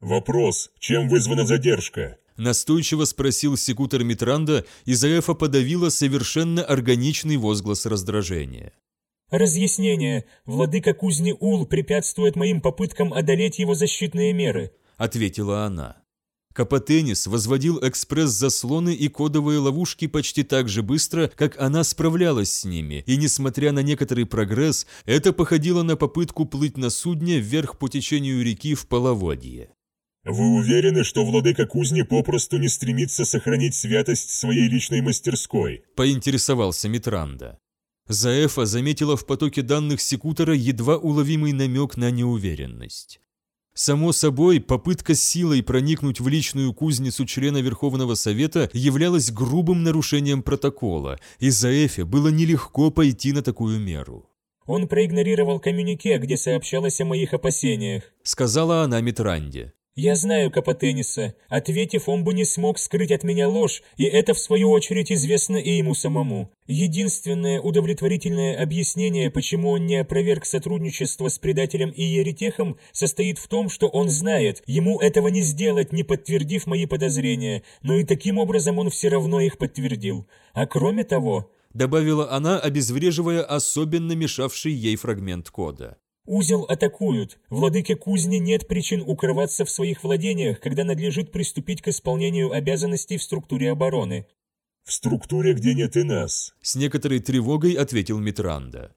«Вопрос, чем вызвана задержка?» Настойчиво спросил секутор Митранда, и Заэфа подавила совершенно органичный возглас раздражения. «Разъяснение. Владыка кузни Ул препятствует моим попыткам одолеть его защитные меры», — ответила она. Капотенис возводил экспресс-заслоны и кодовые ловушки почти так же быстро, как она справлялась с ними, и несмотря на некоторый прогресс, это походило на попытку плыть на судне вверх по течению реки в половодье. «Вы уверены, что владыка кузни попросту не стремится сохранить святость своей личной мастерской?» – поинтересовался Митранда. Заэфа заметила в потоке данных секутора едва уловимый намек на неуверенность. Само собой, попытка силой проникнуть в личную кузницу члена Верховного Совета являлась грубым нарушением протокола, и Заэфе было нелегко пойти на такую меру. «Он проигнорировал коммюнике, где сообщалось о моих опасениях», — сказала она Митранде. «Я знаю Капотениса. Ответив, он бы не смог скрыть от меня ложь, и это, в свою очередь, известно и ему самому. Единственное удовлетворительное объяснение, почему он не опроверг сотрудничество с предателем и еретехом, состоит в том, что он знает, ему этого не сделать, не подтвердив мои подозрения, но и таким образом он все равно их подтвердил. А кроме того...» добавила она, обезвреживая особенно мешавший ей фрагмент кода. Узел атакуют. Владыке кузни нет причин укрываться в своих владениях, когда надлежит приступить к исполнению обязанностей в структуре обороны. «В структуре, где нет и нас», — с некоторой тревогой ответил Митранда.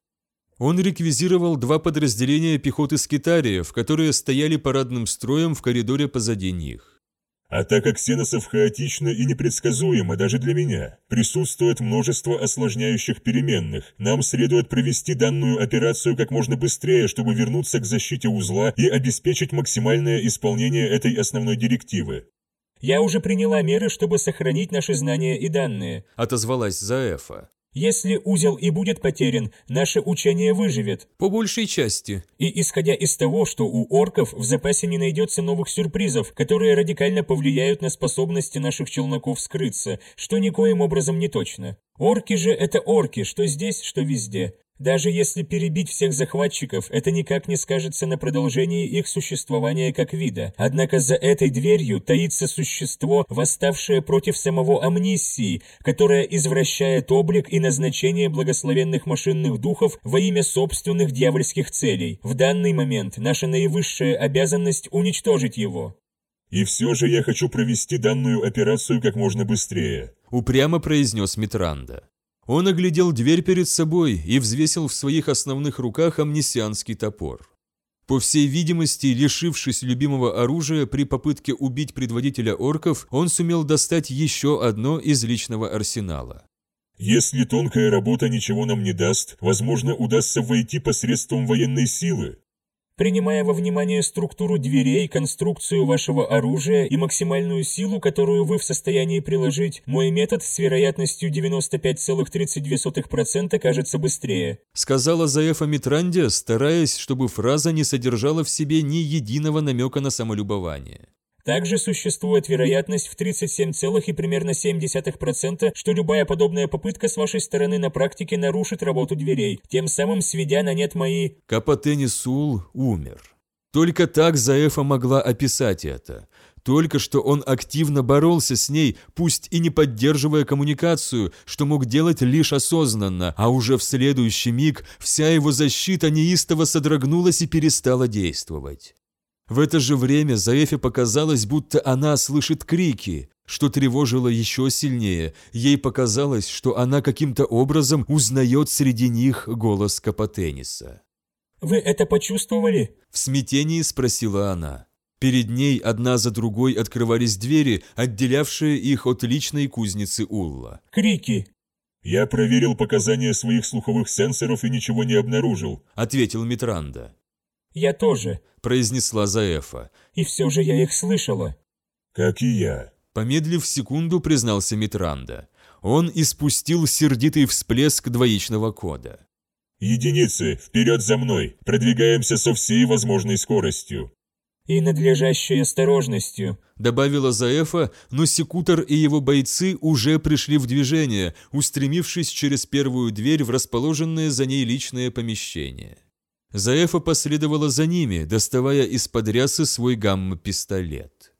Он реквизировал два подразделения пехоты скитариев, которые стояли парадным строем в коридоре позади них. Атака ксеносов хаотична и непредсказуема даже для меня. Присутствует множество осложняющих переменных. Нам следует провести данную операцию как можно быстрее, чтобы вернуться к защите узла и обеспечить максимальное исполнение этой основной директивы. «Я уже приняла меры, чтобы сохранить наши знания и данные», — отозвалась Заэфа. Если узел и будет потерян, наше учение выживет. По большей части. И исходя из того, что у орков в запасе не найдется новых сюрпризов, которые радикально повлияют на способности наших челноков скрыться, что никоим образом не точно. Орки же это орки, что здесь, что везде. Даже если перебить всех захватчиков, это никак не скажется на продолжении их существования как вида. Однако за этой дверью таится существо, восставшее против самого амнисии, которое извращает облик и назначение благословенных машинных духов во имя собственных дьявольских целей. В данный момент наша наивысшая обязанность уничтожить его. «И все же я хочу провести данную операцию как можно быстрее», — упрямо произнес Митранда. Он оглядел дверь перед собой и взвесил в своих основных руках амнисианский топор. По всей видимости, лишившись любимого оружия при попытке убить предводителя орков, он сумел достать еще одно из личного арсенала. «Если тонкая работа ничего нам не даст, возможно, удастся войти посредством военной силы», Принимая во внимание структуру дверей, конструкцию вашего оружия и максимальную силу, которую вы в состоянии приложить, мой метод с вероятностью 95,32% кажется быстрее», сказала Заэфа Митранде, стараясь, чтобы фраза не содержала в себе ни единого намека на самолюбование. Также существует вероятность в 37, и примерно 0,7%, что любая подобная попытка с вашей стороны на практике нарушит работу дверей, тем самым сведя на нет мои... Капотени Сул умер. Только так Заэфа могла описать это. Только что он активно боролся с ней, пусть и не поддерживая коммуникацию, что мог делать лишь осознанно, а уже в следующий миг вся его защита неистово содрогнулась и перестала действовать. В это же время Заэфе показалось, будто она слышит крики, что тревожило еще сильнее. Ей показалось, что она каким-то образом узнает среди них голос Капотениса. «Вы это почувствовали?» В смятении спросила она. Перед ней одна за другой открывались двери, отделявшие их от личной кузницы Улла. «Крики!» «Я проверил показания своих слуховых сенсоров и ничего не обнаружил», — ответил Митранда. «Я тоже», – произнесла Заэфа. «И все же я их слышала». «Как и я». Помедлив секунду, признался Митранда. Он испустил сердитый всплеск двоичного кода. «Единицы, вперед за мной! Продвигаемся со всей возможной скоростью!» «И надлежащей осторожностью», — добавила Заэфа, но Секутор и его бойцы уже пришли в движение, устремившись через первую дверь в расположенное за ней личное помещение. Заэфа последовала за ними, доставая из-под рясы свой гамма-пистолет.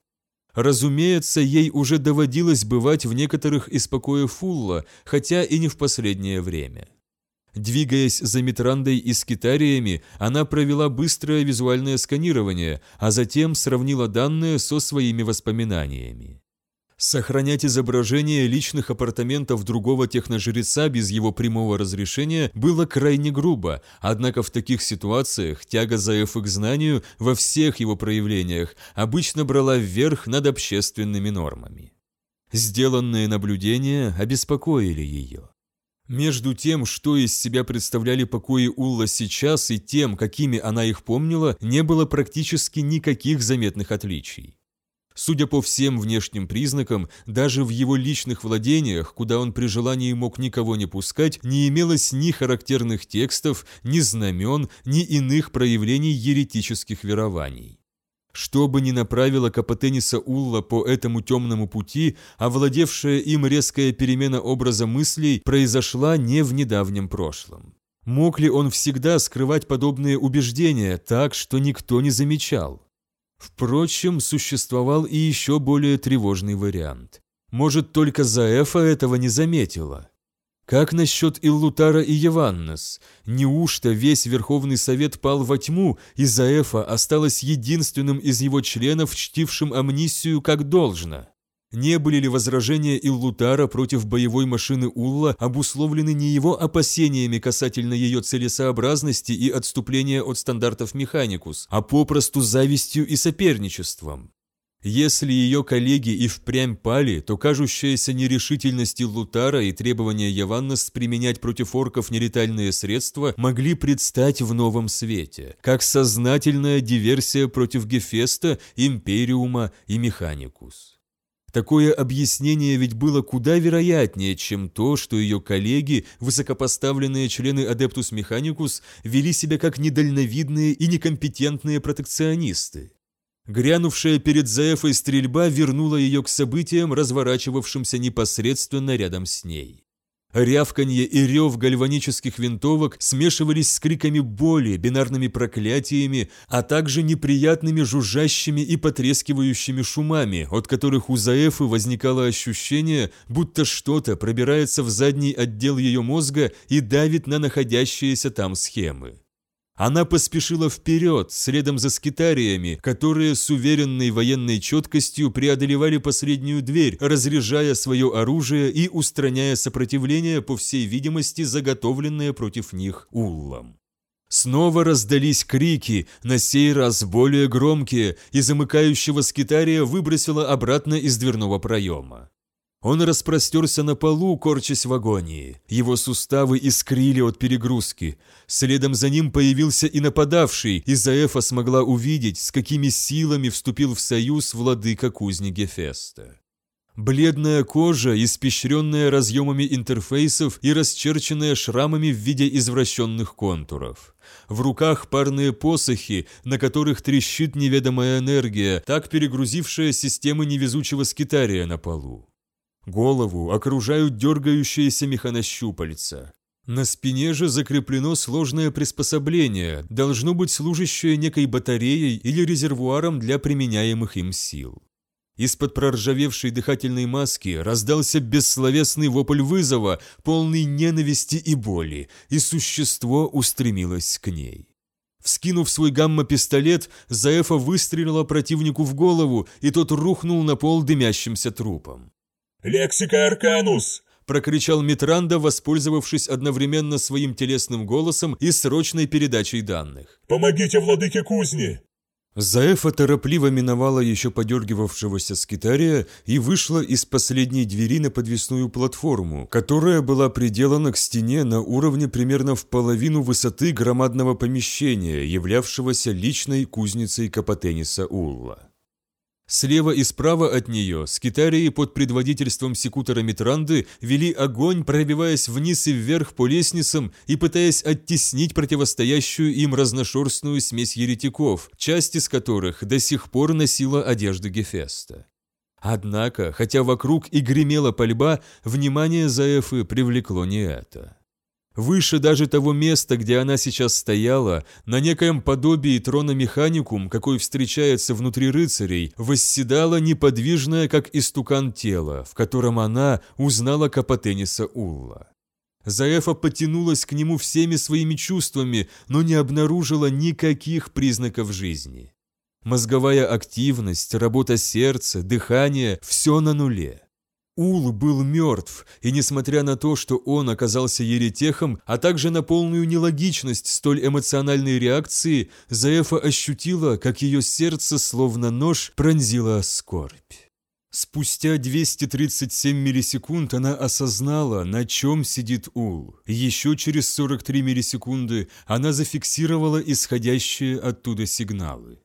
Разумеется, ей уже доводилось бывать в некоторых из покоев Фулла, хотя и не в последнее время. Двигаясь за Митрандой и скитариями, она провела быстрое визуальное сканирование, а затем сравнила данные со своими воспоминаниями. Сохранять изображение личных апартаментов другого техножреца без его прямого разрешения было крайне грубо, однако в таких ситуациях тяга Заэфа к знанию во всех его проявлениях обычно брала вверх над общественными нормами. Сделанные наблюдения обеспокоили ее. Между тем, что из себя представляли покои Улла сейчас, и тем, какими она их помнила, не было практически никаких заметных отличий. Судя по всем внешним признакам, даже в его личных владениях, куда он при желании мог никого не пускать, не имелось ни характерных текстов, ни знамен, ни иных проявлений еретических верований. Что бы ни направило Капотениса Улла по этому темному пути, овладевшая им резкая перемена образа мыслей произошла не в недавнем прошлом. Мог ли он всегда скрывать подобные убеждения так, что никто не замечал? Впрочем, существовал и еще более тревожный вариант. Может, только Заэфа этого не заметила? Как насчет Иллутара и Еваннес? Неужто весь Верховный Совет пал во тьму, и Заэфа осталась единственным из его членов, чтившим амнисию как должно? Не были ли возражения Иллутара против боевой машины Улла обусловлены не его опасениями касательно ее целесообразности и отступления от стандартов Механикус, а попросту завистью и соперничеством? Если ее коллеги и впрямь пали, то кажущаяся нерешительность Иллутара и требования Яваннес применять против орков нелетальные средства могли предстать в новом свете, как сознательная диверсия против Гефеста, Империума и Механикус. Такое объяснение ведь было куда вероятнее, чем то, что ее коллеги, высокопоставленные члены Адептус Механикус, вели себя как недальновидные и некомпетентные протекционисты. Грянувшая перед Заэфой стрельба вернула ее к событиям, разворачивавшимся непосредственно рядом с ней. Рявканье и рев гальванических винтовок смешивались с криками боли, бинарными проклятиями, а также неприятными жужжащими и потрескивающими шумами, от которых у Заэфы возникало ощущение, будто что-то пробирается в задний отдел ее мозга и давит на находящиеся там схемы. Она поспешила вперед, следом за скитариями, которые с уверенной военной четкостью преодолевали последнюю дверь, разряжая свое оружие и устраняя сопротивление, по всей видимости, заготовленное против них уллом. Снова раздались крики, на сей раз более громкие, и замыкающего скитария выбросило обратно из дверного проема. Он распростерся на полу, корчась в агонии. Его суставы искрили от перегрузки. Следом за ним появился и нападавший, и Заэфа смогла увидеть, с какими силами вступил в союз владыка кузни Гефеста. Бледная кожа, испещренная разъемами интерфейсов и расчерченная шрамами в виде извращенных контуров. В руках парные посохи, на которых трещит неведомая энергия, так перегрузившая системы невезучего скитария на полу. Голову окружают дергающиеся механощупальца. На спине же закреплено сложное приспособление, должно быть служащее некой батареей или резервуаром для применяемых им сил. Из-под проржавевшей дыхательной маски раздался бессловесный вопль вызова, полный ненависти и боли, и существо устремилось к ней. Вскинув свой гамма-пистолет, Заэфа выстрелила противнику в голову, и тот рухнул на пол дымящимся трупом. «Лексика Арканус!» – прокричал Митранда, воспользовавшись одновременно своим телесным голосом и срочной передачей данных. «Помогите владыке кузни!» Заэфа торопливо миновала еще подергивавшегося скитария и вышла из последней двери на подвесную платформу, которая была приделана к стене на уровне примерно в половину высоты громадного помещения, являвшегося личной кузницей Капотениса Улла. Слева и справа от нее скитарии под предводительством секутора Митранды вели огонь, пробиваясь вниз и вверх по лестницам и пытаясь оттеснить противостоящую им разношерстную смесь еретиков, часть из которых до сих пор носила одежды Гефеста. Однако, хотя вокруг и гремела пальба, внимание Заэфы привлекло не это. Выше даже того места, где она сейчас стояла, на некоем подобии трона механикум, какой встречается внутри рыцарей, восседала неподвижное, как истукан тело, в котором она узнала Капотениса Улла. Заэфа потянулась к нему всеми своими чувствами, но не обнаружила никаких признаков жизни. Мозговая активность, работа сердца, дыхание – все на нуле. Ул был мертв, и несмотря на то, что он оказался еретехом, а также на полную нелогичность столь эмоциональной реакции, Заэфа ощутила, как ее сердце, словно нож, пронзила скорбь. Спустя 237 миллисекунд она осознала, на чем сидит Ул. Еще через 43 миллисекунды она зафиксировала исходящие оттуда сигналы.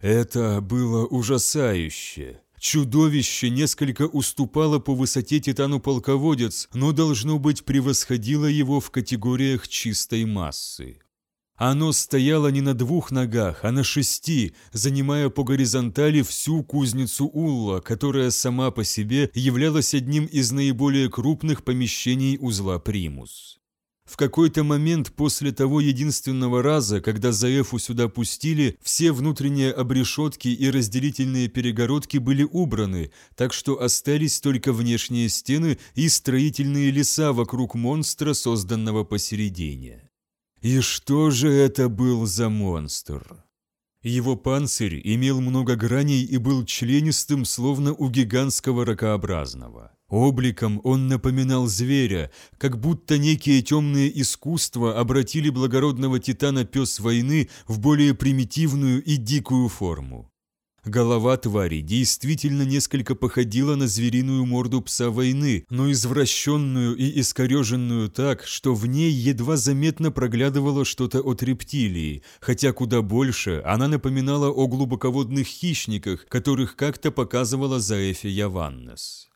Это было ужасающе. Чудовище несколько уступало по высоте Титану-полководец, но, должно быть, превосходило его в категориях чистой массы. Оно стояло не на двух ногах, а на шести, занимая по горизонтали всю кузницу Улла, которая сама по себе являлась одним из наиболее крупных помещений узла Примус. В какой-то момент после того единственного раза, когда Заэфу сюда пустили, все внутренние обрешетки и разделительные перегородки были убраны, так что остались только внешние стены и строительные леса вокруг монстра, созданного посередине. И что же это был за монстр? Его панцирь имел много граней и был членистым, словно у гигантского ракообразного. Обликом он напоминал зверя, как будто некие темные искусства обратили благородного титана пес войны в более примитивную и дикую форму. Голова твари действительно несколько походила на звериную морду пса войны, но извращенную и искореженную так, что в ней едва заметно проглядывало что-то от рептилии, хотя куда больше она напоминала о глубоководных хищниках, которых как-то показывала Заэфе Яваннес.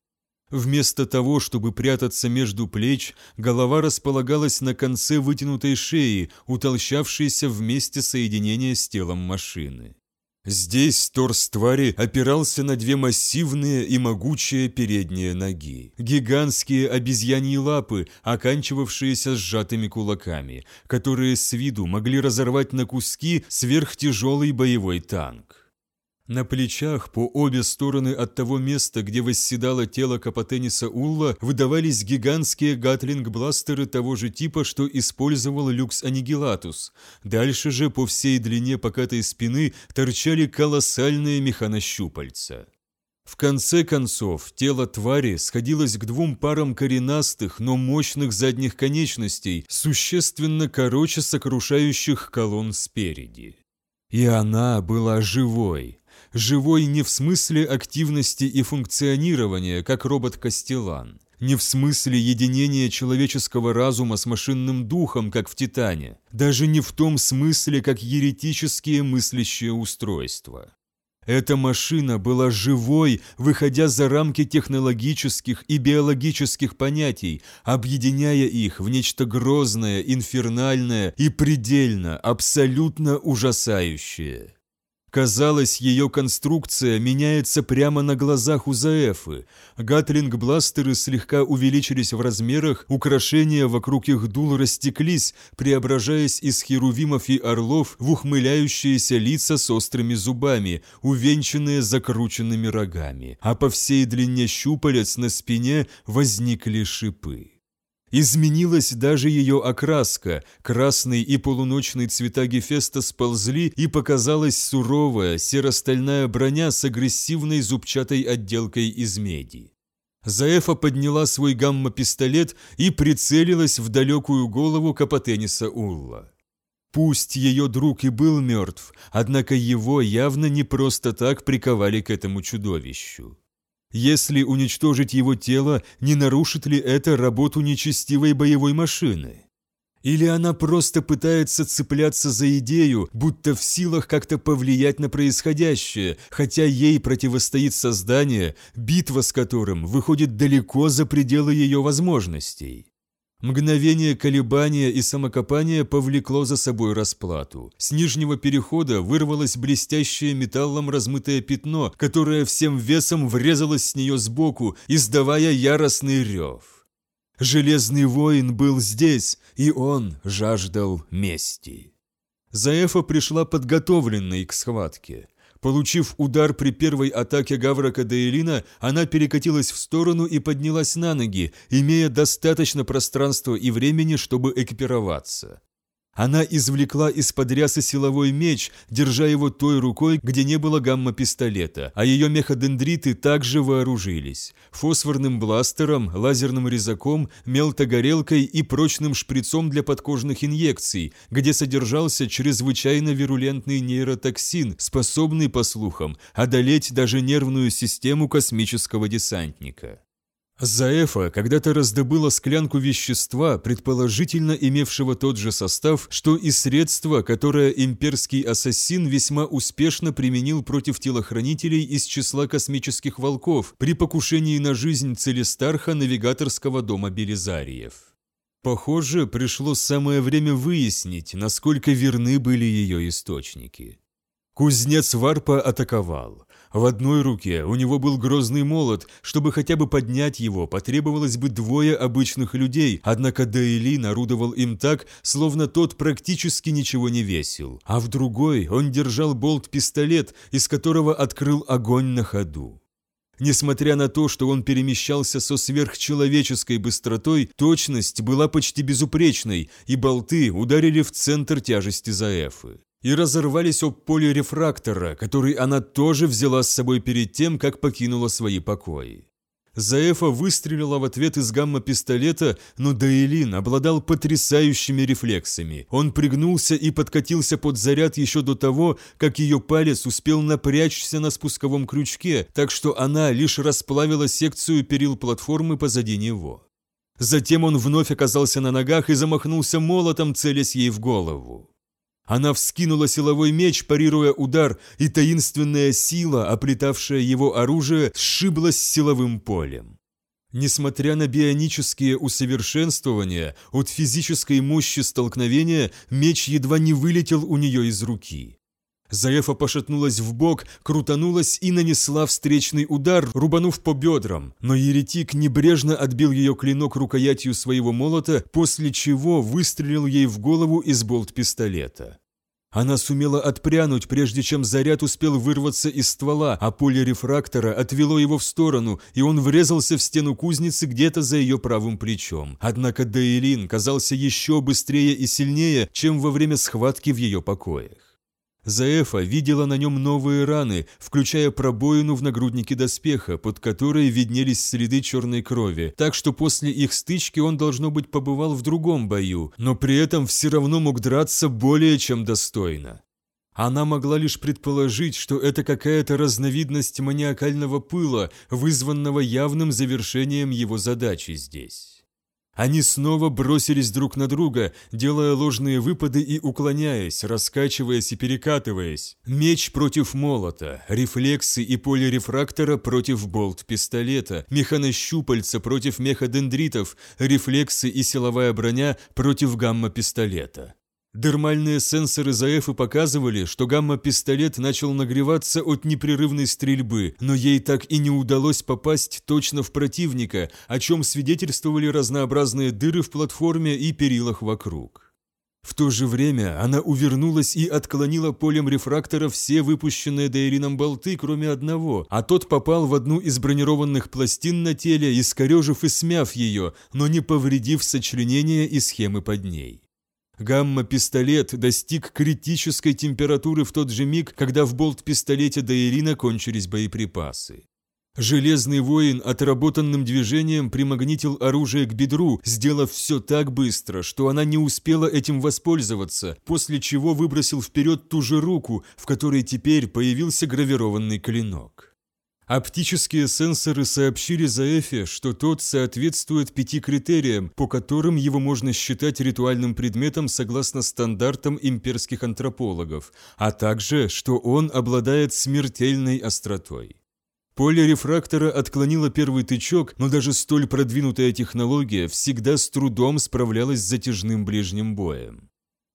Вместо того, чтобы прятаться между плеч, голова располагалась на конце вытянутой шеи, утолщавшейся в месте соединения с телом машины. Здесь торс твари опирался на две массивные и могучие передние ноги. Гигантские обезьяньи лапы, оканчивавшиеся сжатыми кулаками, которые с виду могли разорвать на куски сверхтяжелый боевой танк. На плечах по обе стороны от того места, где восседало тело Капотениса Улла, выдавались гигантские гатлинг-бластеры того же типа, что использовал Люкс Аннигилатус. Дальше же по всей длине покатой спины торчали колоссальные механощупальца. В конце концов, тело твари сходилось к двум парам коренастых, но мощных задних конечностей, существенно короче сокрушающих колонн спереди. И она была живой, живой не в смысле активности и функционирования, как робот Костелан, не в смысле единения человеческого разума с машинным духом, как в Титане, даже не в том смысле, как еретические мыслящие устройства. Эта машина была живой, выходя за рамки технологических и биологических понятий, объединяя их в нечто грозное, инфернальное и предельно, абсолютно ужасающее. Казалось, ее конструкция меняется прямо на глазах у Заэфы. Гатлинг-бластеры слегка увеличились в размерах, украшения вокруг их дул растеклись, преображаясь из херувимов и орлов в ухмыляющиеся лица с острыми зубами, увенчанные закрученными рогами, а по всей длине щупалец на спине возникли шипы. Изменилась даже ее окраска, красный и полуночный цвета Гефеста сползли, и показалась суровая серо-стальная броня с агрессивной зубчатой отделкой из меди. Заэфа подняла свой гамма-пистолет и прицелилась в далекую голову Капотениса Улла. Пусть ее друг и был мертв, однако его явно не просто так приковали к этому чудовищу. Если уничтожить его тело, не нарушит ли это работу нечестивой боевой машины? Или она просто пытается цепляться за идею, будто в силах как-то повлиять на происходящее, хотя ей противостоит создание, битва с которым выходит далеко за пределы ее возможностей? Мгновение колебания и самокопания повлекло за собой расплату. С нижнего перехода вырвалось блестящее металлом размытое пятно, которое всем весом врезалось с нее сбоку, издавая яростный рев. Железный воин был здесь, и он жаждал мести. Заэфа пришла подготовленной к схватке. Получив удар при первой атаке Гаврака Дейлина, она перекатилась в сторону и поднялась на ноги, имея достаточно пространства и времени, чтобы экипироваться. Она извлекла из-под рясы силовой меч, держа его той рукой, где не было гамма-пистолета, а ее меходендриты также вооружились – фосфорным бластером, лазерным резаком, мелтогорелкой и прочным шприцом для подкожных инъекций, где содержался чрезвычайно вирулентный нейротоксин, способный, по слухам, одолеть даже нервную систему космического десантника. Заэфа когда-то раздобыла склянку вещества, предположительно имевшего тот же состав, что и средство, которое имперский ассасин весьма успешно применил против телохранителей из числа космических волков при покушении на жизнь Целестарха навигаторского дома Белизариев. Похоже, пришло самое время выяснить, насколько верны были ее источники. Кузнец Варпа атаковал. В одной руке у него был грозный молот, чтобы хотя бы поднять его, потребовалось бы двое обычных людей, однако Дейлин орудовал им так, словно тот практически ничего не весил. А в другой он держал болт-пистолет, из которого открыл огонь на ходу. Несмотря на то, что он перемещался со сверхчеловеческой быстротой, точность была почти безупречной, и болты ударили в центр тяжести Заэфы и разорвались об поле рефрактора, который она тоже взяла с собой перед тем, как покинула свои покои. Заэфа выстрелила в ответ из гамма-пистолета, но Дейлин обладал потрясающими рефлексами. Он пригнулся и подкатился под заряд еще до того, как ее палец успел напрячься на спусковом крючке, так что она лишь расплавила секцию перил платформы позади него. Затем он вновь оказался на ногах и замахнулся молотом, целясь ей в голову. Она вскинула силовой меч, парируя удар, и таинственная сила, оплетавшая его оружие, сшиблась с силовым полем. Несмотря на бионические усовершенствования, от физической мощи столкновения меч едва не вылетел у нее из руки. Заефа пошатнулась в бок, крутанулась и нанесла встречный удар, рубанув по бедрам, но еретик небрежно отбил ее клинок рукоятью своего молота, после чего выстрелил ей в голову из болт-пистолета. Она сумела отпрянуть, прежде чем заряд успел вырваться из ствола, а поле рефрактора отвело его в сторону, и он врезался в стену кузницы где-то за ее правым плечом. Однако Дейлин казался еще быстрее и сильнее, чем во время схватки в ее покоях. Заэфа видела на нем новые раны, включая пробоину в нагруднике доспеха, под которой виднелись следы черной крови, так что после их стычки он, должно быть, побывал в другом бою, но при этом все равно мог драться более чем достойно. Она могла лишь предположить, что это какая-то разновидность маниакального пыла, вызванного явным завершением его задачи здесь. Они снова бросились друг на друга, делая ложные выпады и уклоняясь, раскачиваясь и перекатываясь. Меч против молота, рефлексы и поле рефрактора против болт-пистолета, механощупальца против меходендритов, рефлексы и силовая броня против гамма-пистолета. Дермальные сенсоры ЗАЭФы показывали, что гамма-пистолет начал нагреваться от непрерывной стрельбы, но ей так и не удалось попасть точно в противника, о чем свидетельствовали разнообразные дыры в платформе и перилах вокруг. В то же время она увернулась и отклонила полем рефрактора все выпущенные Дейрином болты, кроме одного, а тот попал в одну из бронированных пластин на теле, искорежив и смяв ее, но не повредив сочленения и схемы под ней. Гамма-пистолет достиг критической температуры в тот же миг, когда в болт-пистолете Дайрина кончились боеприпасы. Железный воин отработанным движением примагнитил оружие к бедру, сделав все так быстро, что она не успела этим воспользоваться, после чего выбросил вперед ту же руку, в которой теперь появился гравированный клинок. Оптические сенсоры сообщили Заэфе, что тот соответствует пяти критериям, по которым его можно считать ритуальным предметом согласно стандартам имперских антропологов, а также, что он обладает смертельной остротой. Поле рефрактора отклонило первый тычок, но даже столь продвинутая технология всегда с трудом справлялась с затяжным ближним боем.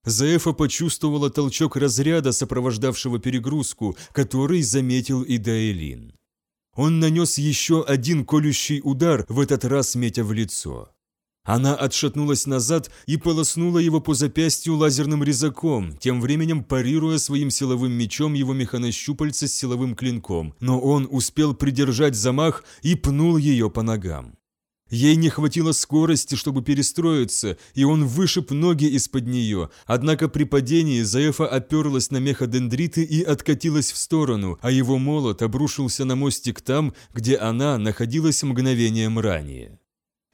Заэфа почувствовала толчок разряда, сопровождавшего перегрузку, который заметил и Даэлин. Он нанес еще один колющий удар, в этот раз метя в лицо. Она отшатнулась назад и полоснула его по запястью лазерным резаком, тем временем парируя своим силовым мечом его механощупальца с силовым клинком, но он успел придержать замах и пнул ее по ногам. Ей не хватило скорости, чтобы перестроиться, и он вышиб ноги из-под нее, однако при падении Заэфа оперлась на меходендриты и откатилась в сторону, а его молот обрушился на мостик там, где она находилась мгновением ранее.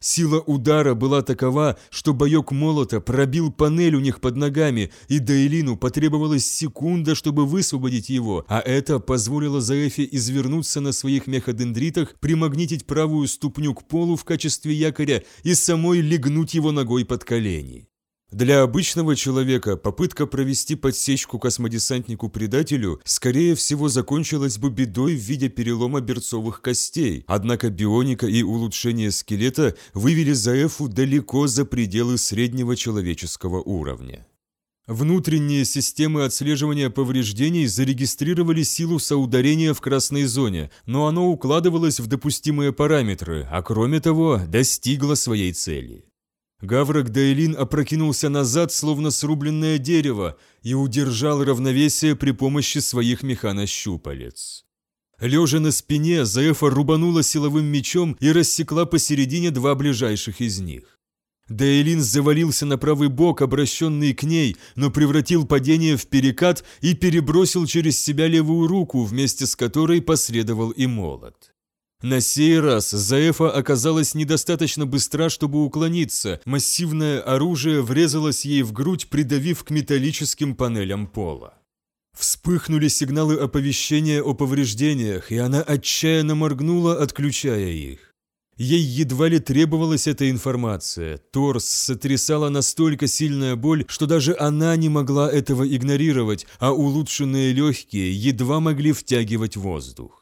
Сила удара была такова, что боек молота пробил панель у них под ногами, и Дейлину потребовалась секунда, чтобы высвободить его, а это позволило Заэфе извернуться на своих меходендритах, примагнитить правую ступню к полу в качестве якоря и самой легнуть его ногой под колени. Для обычного человека попытка провести подсечку космодесантнику-предателю скорее всего закончилась бы бедой в виде перелома берцовых костей, однако бионика и улучшение скелета вывели Заэфу далеко за пределы среднего человеческого уровня. Внутренние системы отслеживания повреждений зарегистрировали силу соударения в красной зоне, но оно укладывалось в допустимые параметры, а кроме того достигло своей цели. Гаврок Дейлин опрокинулся назад, словно срубленное дерево, и удержал равновесие при помощи своих механощупалец. Лежа на спине, Заэфа рубанула силовым мечом и рассекла посередине два ближайших из них. Дейлин завалился на правый бок, обращенный к ней, но превратил падение в перекат и перебросил через себя левую руку, вместе с которой последовал и молот. На сей раз Заэфа оказалась недостаточно быстра, чтобы уклониться. Массивное оружие врезалось ей в грудь, придавив к металлическим панелям пола. Вспыхнули сигналы оповещения о повреждениях, и она отчаянно моргнула, отключая их. Ей едва ли требовалась эта информация. Торс сотрясала настолько сильная боль, что даже она не могла этого игнорировать, а улучшенные легкие едва могли втягивать воздух.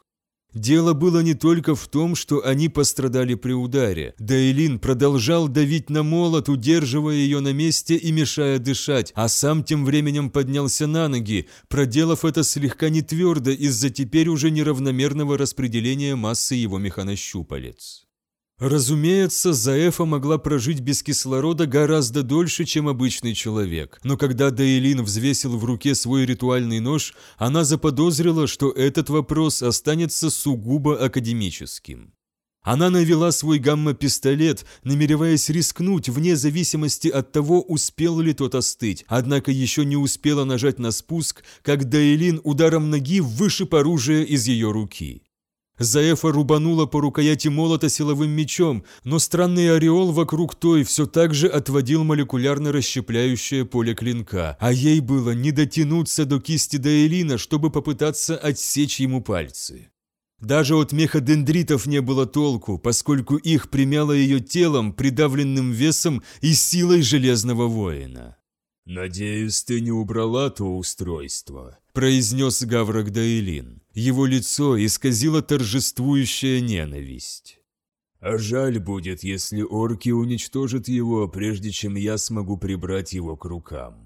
Дело было не только в том, что они пострадали при ударе. Дейлин продолжал давить на молот, удерживая ее на месте и мешая дышать, а сам тем временем поднялся на ноги, проделав это слегка не твердо из-за теперь уже неравномерного распределения массы его механощупалец. Разумеется, Заэфа могла прожить без кислорода гораздо дольше, чем обычный человек, но когда Дейлин взвесил в руке свой ритуальный нож, она заподозрила, что этот вопрос останется сугубо академическим. Она навела свой гамма-пистолет, намереваясь рискнуть вне зависимости от того, успел ли тот остыть, однако еще не успела нажать на спуск, как Дейлин ударом ноги вышиб оружие из ее руки. Заэфа рубанула по рукояти молота силовым мечом, но странный ореол вокруг той все так же отводил молекулярно расщепляющее поле клинка, а ей было не дотянуться до кисти Дейлина, чтобы попытаться отсечь ему пальцы. Даже от меходендритов не было толку, поскольку их примяло ее телом, придавленным весом и силой железного воина. «Надеюсь, ты не убрала то устройство», – произнес Гаврок Даилин. Его лицо исказило торжествующая ненависть. «А жаль будет, если орки уничтожат его, прежде чем я смогу прибрать его к рукам».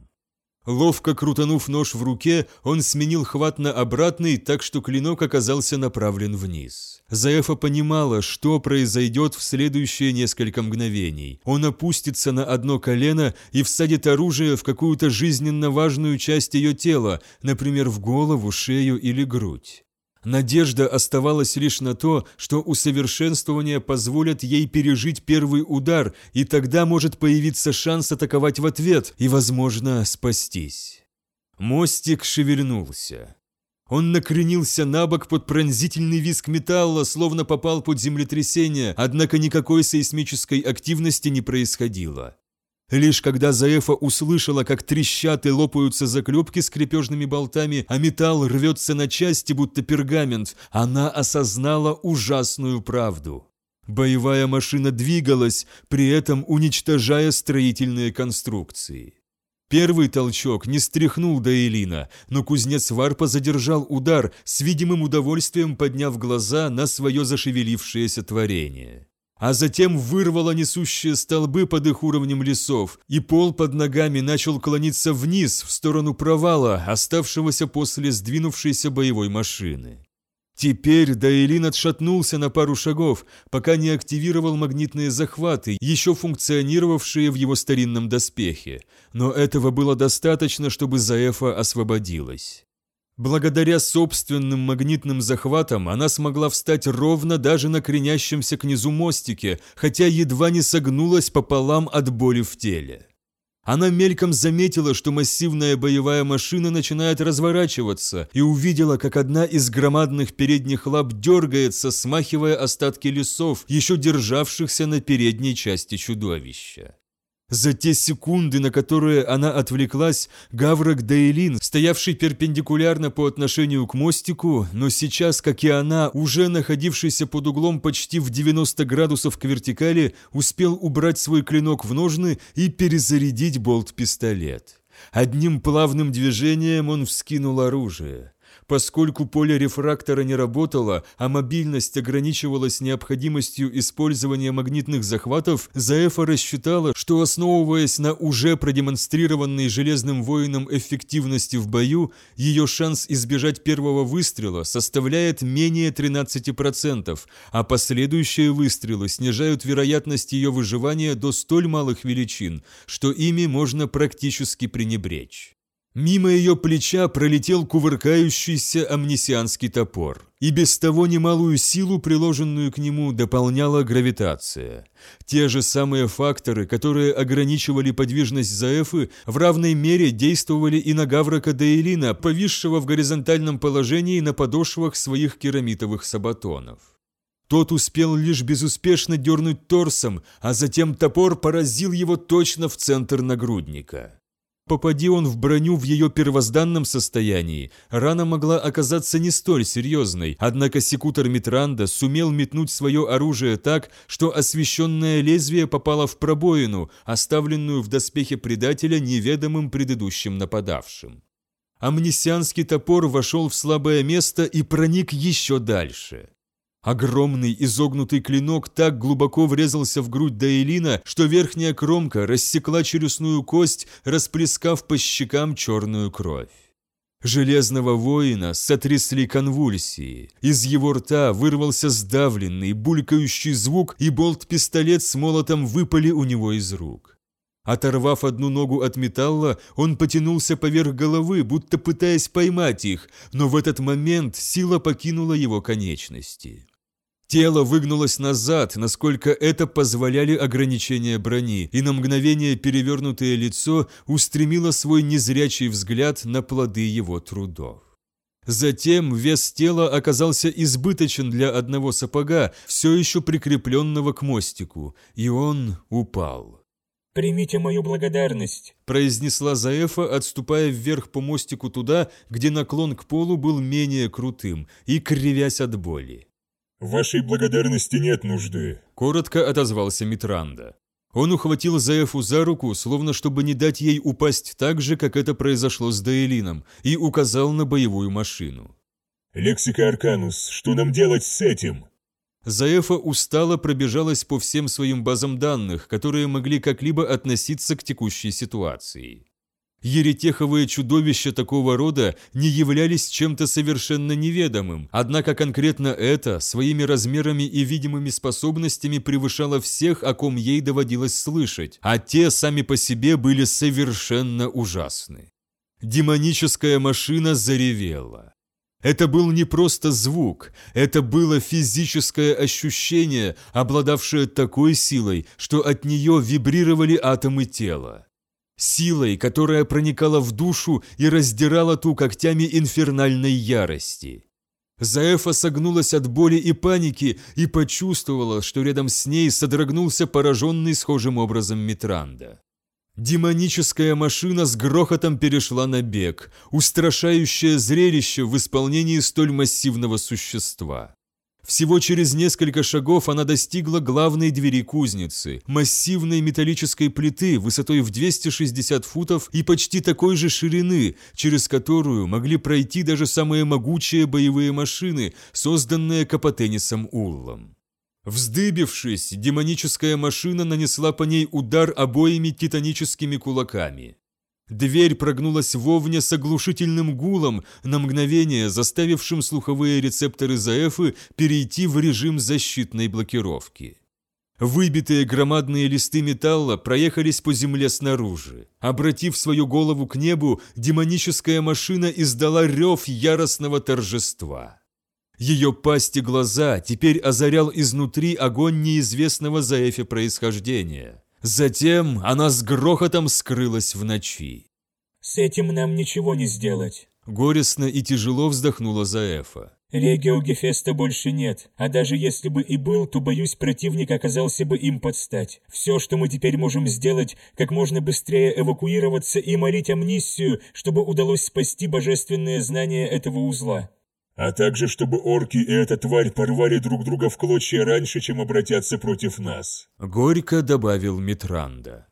Ловко крутанув нож в руке, он сменил хват на обратный, так что клинок оказался направлен вниз. Заэфа понимала, что произойдет в следующие несколько мгновений. Он опустится на одно колено и всадит оружие в какую-то жизненно важную часть ее тела, например, в голову, шею или грудь. Надежда оставалась лишь на то, что усовершенствование позволят ей пережить первый удар, и тогда может появиться шанс атаковать в ответ и, возможно, спастись. Мостик шевельнулся. Он накренился на бок под пронзительный визг металла, словно попал под землетрясение, однако никакой сейсмической активности не происходило. Лишь когда Заэфа услышала, как трещат и лопаются заклепки с крепежными болтами, а металл рвется на части, будто пергамент, она осознала ужасную правду. Боевая машина двигалась, при этом уничтожая строительные конструкции. Первый толчок не стряхнул Дейлина, но кузнец Варпа задержал удар, с видимым удовольствием подняв глаза на свое зашевелившееся творение а затем вырвало несущие столбы под их уровнем лесов, и пол под ногами начал клониться вниз, в сторону провала, оставшегося после сдвинувшейся боевой машины. Теперь Дайлин отшатнулся на пару шагов, пока не активировал магнитные захваты, еще функционировавшие в его старинном доспехе, но этого было достаточно, чтобы Заэфа освободилась. Благодаря собственным магнитным захватам она смогла встать ровно даже на кренящемся к низу мостике, хотя едва не согнулась пополам от боли в теле. Она мельком заметила, что массивная боевая машина начинает разворачиваться, и увидела, как одна из громадных передних лап дергается, смахивая остатки лесов, еще державшихся на передней части чудовища. За те секунды, на которые она отвлеклась, Гаврок Дейлин, стоявший перпендикулярно по отношению к мостику, но сейчас, как и она, уже находившийся под углом почти в 90 градусов к вертикали, успел убрать свой клинок в ножны и перезарядить болт-пистолет. Одним плавным движением он вскинул оружие. Поскольку поле рефрактора не работало, а мобильность ограничивалась необходимостью использования магнитных захватов, Заэфа рассчитала, что, основываясь на уже продемонстрированной Железным воином эффективности в бою, ее шанс избежать первого выстрела составляет менее 13%, а последующие выстрелы снижают вероятность ее выживания до столь малых величин, что ими можно практически пренебречь. Мимо ее плеча пролетел кувыркающийся амнисианский топор. И без того немалую силу, приложенную к нему, дополняла гравитация. Те же самые факторы, которые ограничивали подвижность Заэфы, в равной мере действовали и на Гаврака Дейлина, повисшего в горизонтальном положении на подошвах своих керамитовых сабатонов. Тот успел лишь безуспешно дернуть торсом, а затем топор поразил его точно в центр нагрудника. Попади он в броню в ее первозданном состоянии, рана могла оказаться не столь серьезной, однако секутор Митранда сумел метнуть свое оружие так, что освещенное лезвие попало в пробоину, оставленную в доспехе предателя неведомым предыдущим нападавшим. Амнисианский топор вошел в слабое место и проник еще дальше. Огромный изогнутый клинок так глубоко врезался в грудь Дейлина, что верхняя кромка рассекла челюстную кость, расплескав по щекам черную кровь. Железного воина сотрясли конвульсии. Из его рта вырвался сдавленный, булькающий звук, и болт-пистолет с молотом выпали у него из рук. Оторвав одну ногу от металла, он потянулся поверх головы, будто пытаясь поймать их, но в этот момент сила покинула его конечности. Тело выгнулось назад, насколько это позволяли ограничения брони, и на мгновение перевернутое лицо устремило свой незрячий взгляд на плоды его трудов. Затем вес тела оказался избыточен для одного сапога, все еще прикрепленного к мостику, и он упал. «Примите мою благодарность», – произнесла Заэфа, отступая вверх по мостику туда, где наклон к полу был менее крутым, и кривясь от боли. «В вашей благодарности нет нужды», – коротко отозвался Митранда. Он ухватил Заэфу за руку, словно чтобы не дать ей упасть так же, как это произошло с Дейлином, и указал на боевую машину. «Лексика Арканус, что нам делать с этим?» Заэфа устало пробежалась по всем своим базам данных, которые могли как-либо относиться к текущей ситуации. Еретеховые чудовища такого рода не являлись чем-то совершенно неведомым, однако конкретно это своими размерами и видимыми способностями превышало всех, о ком ей доводилось слышать, а те сами по себе были совершенно ужасны. Демоническая машина заревела. Это был не просто звук, это было физическое ощущение, обладавшее такой силой, что от нее вибрировали атомы тела. Силой, которая проникала в душу и раздирала ту когтями инфернальной ярости. Заэфа согнулась от боли и паники и почувствовала, что рядом с ней содрогнулся пораженный схожим образом Митранда. Демоническая машина с грохотом перешла на бег, устрашающее зрелище в исполнении столь массивного существа. Всего через несколько шагов она достигла главной двери кузницы, массивной металлической плиты высотой в 260 футов и почти такой же ширины, через которую могли пройти даже самые могучие боевые машины, созданные Капотенисом Уллом. Вздыбившись, демоническая машина нанесла по ней удар обоими титаническими кулаками. Дверь прогнулась вовне с оглушительным гулом, на мгновение заставившим слуховые рецепторы Заэфы перейти в режим защитной блокировки. Выбитые громадные листы металла проехались по земле снаружи. Обратив свою голову к небу, демоническая машина издала рев яростного торжества. Ее пасть и глаза теперь озарял изнутри огонь неизвестного Заэфе происхождения. Затем она с грохотом скрылась в ночи. «С этим нам ничего не сделать». Горестно и тяжело вздохнула Заэфа. Регио Гефеста больше нет, а даже если бы и был, то, боюсь, противник оказался бы им под стать. Все, что мы теперь можем сделать, как можно быстрее эвакуироваться и молить амнистию, чтобы удалось спасти божественные знания этого узла. А также, чтобы орки и эта тварь порвали друг друга в клочья раньше, чем обратятся против нас. Горько добавил Митранда.